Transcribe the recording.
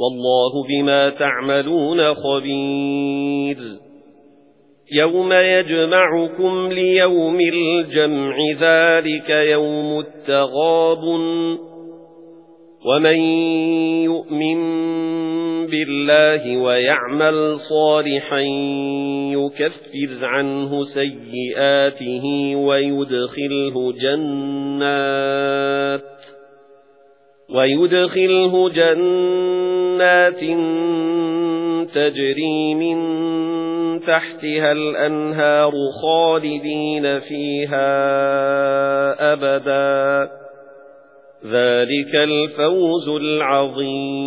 والله بما تعملون خبير. يوم يجمعكم ليوم الجمع ذلك يوم التغاب. ومن يؤمن بالله ويعمل صالحا يكفر عنه سيئاته ويدخله جنات. ويدخله جنات تجري من تحتها الأنهار خالدين فيها أبدا. ذلك الفوز العظيم.